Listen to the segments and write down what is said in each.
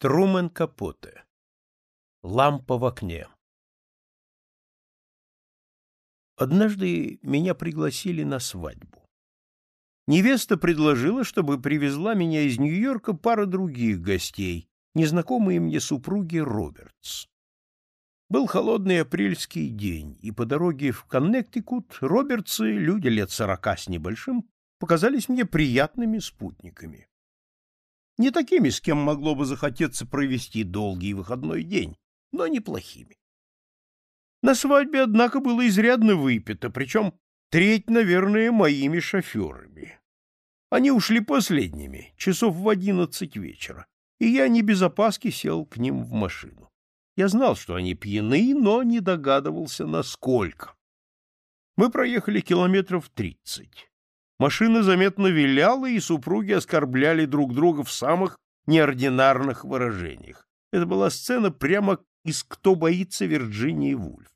Трумен Капоте. Лампа в окне. Однажды меня пригласили на свадьбу. Невеста предложила, чтобы привезла меня из Нью-Йорка пара других гостей, незнакомые мне супруги Робертс. Был холодный апрельский день, и по дороге в Коннектикут Робертсы, люди лет сорока с небольшим, показались мне приятными спутниками. Не такими, с кем могло бы захотеться провести долгий выходной день, но неплохими. На свадьбе, однако, было изрядно выпито, причем треть, наверное, моими шоферами. Они ушли последними, часов в одиннадцать вечера, и я не без опаски сел к ним в машину. Я знал, что они пьяны, но не догадывался, насколько. Мы проехали километров тридцать. Машина заметно виляла, и супруги оскорбляли друг друга в самых неординарных выражениях. Это была сцена прямо из «Кто боится Вирджинии Вульф».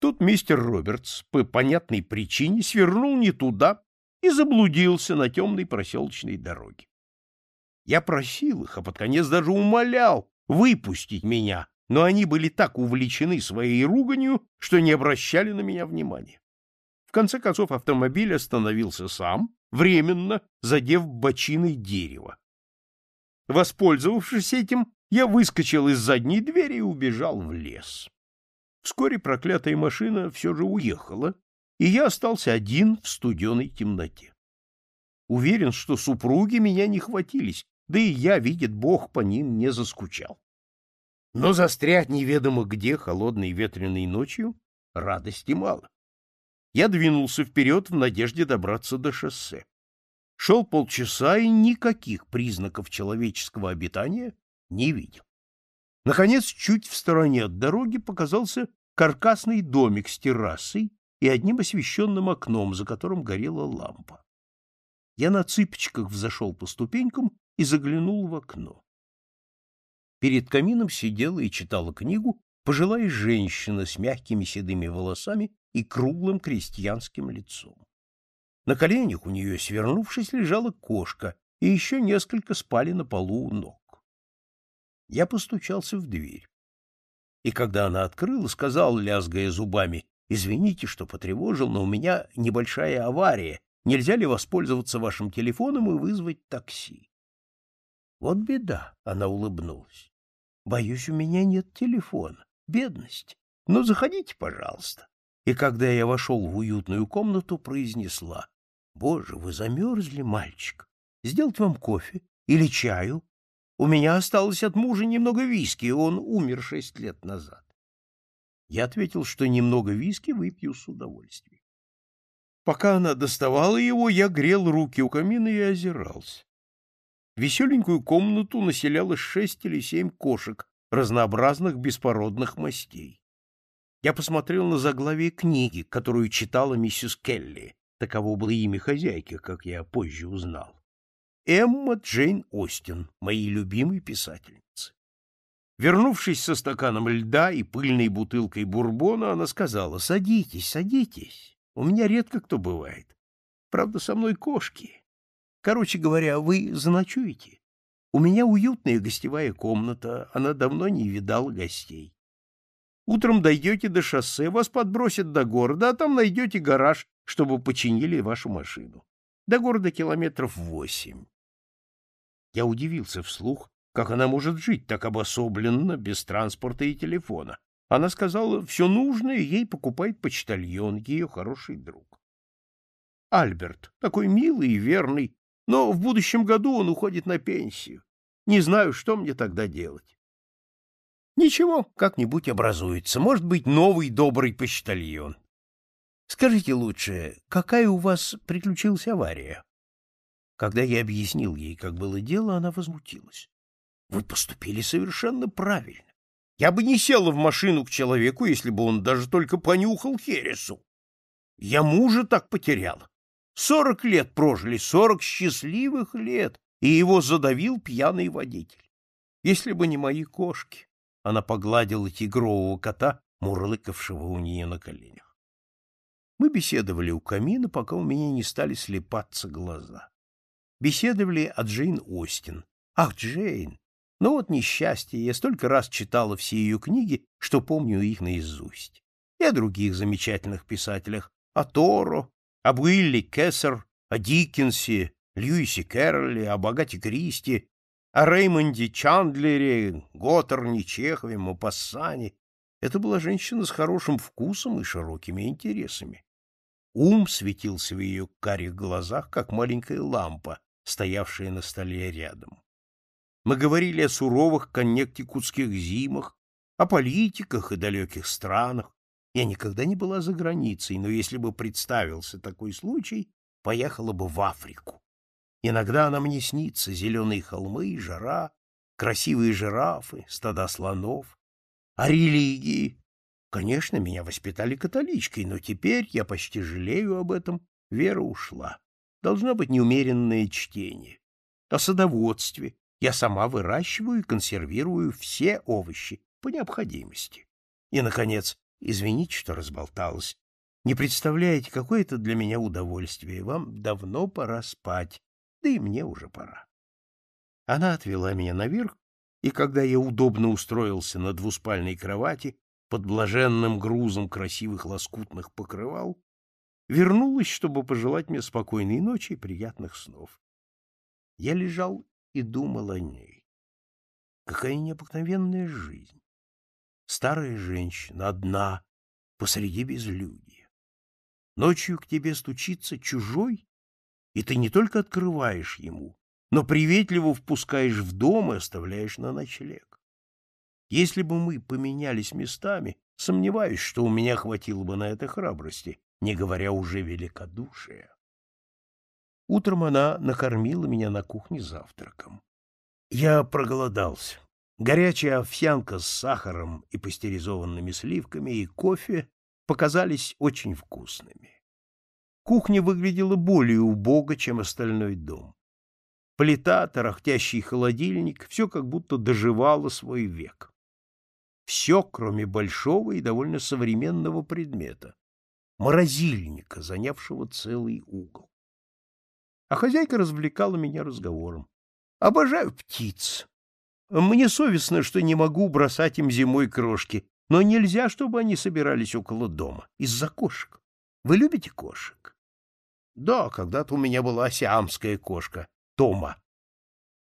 Тут мистер Робертс по понятной причине свернул не туда и заблудился на темной проселочной дороге. Я просил их, а под конец даже умолял выпустить меня, но они были так увлечены своей руганью, что не обращали на меня внимания конце концов автомобиль остановился сам, временно задев бочиной дерево. Воспользовавшись этим, я выскочил из задней двери и убежал в лес. Вскоре проклятая машина все же уехала, и я остался один в студеной темноте. Уверен, что супруги меня не хватились, да и я, видит Бог, по ним не заскучал. Но застрять неведомо где холодной ветреной ночью радости мало я двинулся вперед в надежде добраться до шоссе. Шел полчаса и никаких признаков человеческого обитания не видел. Наконец, чуть в стороне от дороги показался каркасный домик с террасой и одним освещенным окном, за которым горела лампа. Я на цыпочках взошел по ступенькам и заглянул в окно. Перед камином сидела и читала книгу пожилая женщина с мягкими седыми волосами и круглым крестьянским лицом. На коленях у нее, свернувшись, лежала кошка, и еще несколько спали на полу у ног. Я постучался в дверь. И когда она открыла, сказал, лязгая зубами, «Извините, что потревожил, но у меня небольшая авария. Нельзя ли воспользоваться вашим телефоном и вызвать такси?» «Вот беда», — она улыбнулась. «Боюсь, у меня нет телефона бедность. Ну, заходите, пожалуйста. И когда я вошел в уютную комнату, произнесла. Боже, вы замерзли, мальчик. Сделать вам кофе или чаю? У меня осталось от мужа немного виски, он умер шесть лет назад. Я ответил, что немного виски выпью с удовольствием. Пока она доставала его, я грел руки у камина и озирался. Веселенькую комнату населяло шесть или семь кошек, разнообразных беспородных мастей. Я посмотрел на заглавие книги, которую читала миссис Келли. Таково было имя хозяйки, как я позже узнал. Эмма Джейн Остин, моей любимой писательницы. Вернувшись со стаканом льда и пыльной бутылкой бурбона, она сказала, «Садитесь, садитесь. У меня редко кто бывает. Правда, со мной кошки. Короче говоря, вы заночуете?» У меня уютная гостевая комната, она давно не видала гостей. Утром дойдете до шоссе, вас подбросят до города, а там найдете гараж, чтобы починили вашу машину. До города километров восемь. Я удивился вслух, как она может жить так обособленно, без транспорта и телефона. Она сказала, все нужное ей покупает почтальон, ее хороший друг. Альберт, такой милый и верный, но в будущем году он уходит на пенсию. Не знаю, что мне тогда делать. Ничего, как-нибудь образуется. Может быть, новый добрый почтальон. Скажите лучше, какая у вас приключилась авария? Когда я объяснил ей, как было дело, она возмутилась. Вы поступили совершенно правильно. Я бы не села в машину к человеку, если бы он даже только понюхал хересу. Я мужа так потеряла. Сорок лет прожили, сорок счастливых лет, и его задавил пьяный водитель. Если бы не мои кошки, она погладила тигрового кота, мурлыкавшего у нее на коленях. Мы беседовали у камина, пока у меня не стали слепаться глаза. Беседовали о Джейн Остин. Ах, Джейн! Но вот несчастье, я столько раз читала все ее книги, что помню их наизусть. И о других замечательных писателях, о Торо, об Уилле Кессер, о Диккенсе, Льюисе Кэрролле, о Богате Кристи, о Реймонде Чандлере, Готтерне, Чехове, Мапассане. Это была женщина с хорошим вкусом и широкими интересами. Ум светился в ее карих глазах, как маленькая лампа, стоявшая на столе рядом. Мы говорили о суровых коннектикутских зимах, о политиках и далеких странах. Я никогда не была за границей, но если бы представился такой случай, поехала бы в Африку. Иногда она мне снится, зеленые холмы, жара, красивые жирафы, стада слонов. А религии? Конечно, меня воспитали католичкой, но теперь я почти жалею об этом, вера ушла. Должно быть неумеренное чтение. О садоводстве. Я сама выращиваю и консервирую все овощи по необходимости. И, наконец, извините, что разболталась. Не представляете, какое это для меня удовольствие. Вам давно пора спать да и мне уже пора. Она отвела меня наверх, и когда я удобно устроился на двуспальной кровати под блаженным грузом красивых лоскутных покрывал, вернулась, чтобы пожелать мне спокойной ночи и приятных снов. Я лежал и думал о ней. Какая необыкновенная жизнь! Старая женщина, одна, посреди безлюдья. Ночью к тебе стучится чужой и ты не только открываешь ему, но приветливо впускаешь в дом и оставляешь на ночлег. Если бы мы поменялись местами, сомневаюсь, что у меня хватило бы на это храбрости, не говоря уже великодушия. Утром она накормила меня на кухне завтраком. Я проголодался. Горячая овсянка с сахаром и пастеризованными сливками и кофе показались очень вкусными. Кухня выглядела более убого, чем остальной дом. Плита, тарахтящий холодильник — все как будто доживало свой век. Все, кроме большого и довольно современного предмета — морозильника, занявшего целый угол. А хозяйка развлекала меня разговором. Обожаю птиц. Мне совестно, что не могу бросать им зимой крошки, но нельзя, чтобы они собирались около дома, из-за кошек. Вы любите кошек? Да, когда-то у меня была сиамская кошка, Тома.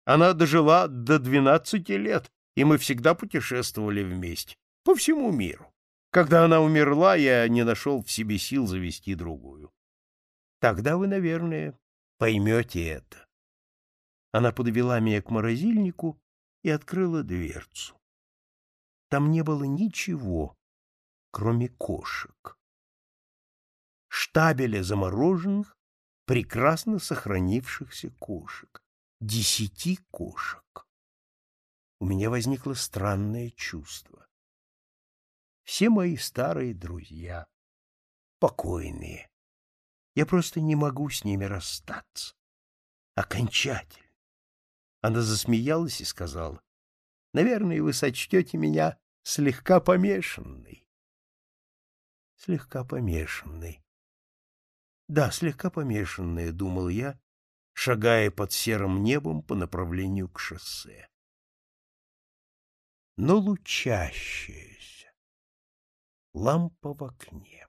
Она дожила до двенадцати лет, и мы всегда путешествовали вместе, по всему миру. Когда она умерла, я не нашел в себе сил завести другую. Тогда вы, наверное, поймете это. Она подвела меня к морозильнику и открыла дверцу. Там не было ничего, кроме кошек. Штабеля замороженных прекрасно сохранившихся кошек. Десяти кошек. У меня возникло странное чувство. Все мои старые друзья покойные. Я просто не могу с ними расстаться. Окончательно. Она засмеялась и сказала, «Наверное, вы сочтете меня слегка помешанной». Слегка помешанной. Да, слегка помешанная, думал я, шагая под серым небом по направлению к шоссе. Но лучащаяся лампа в окне.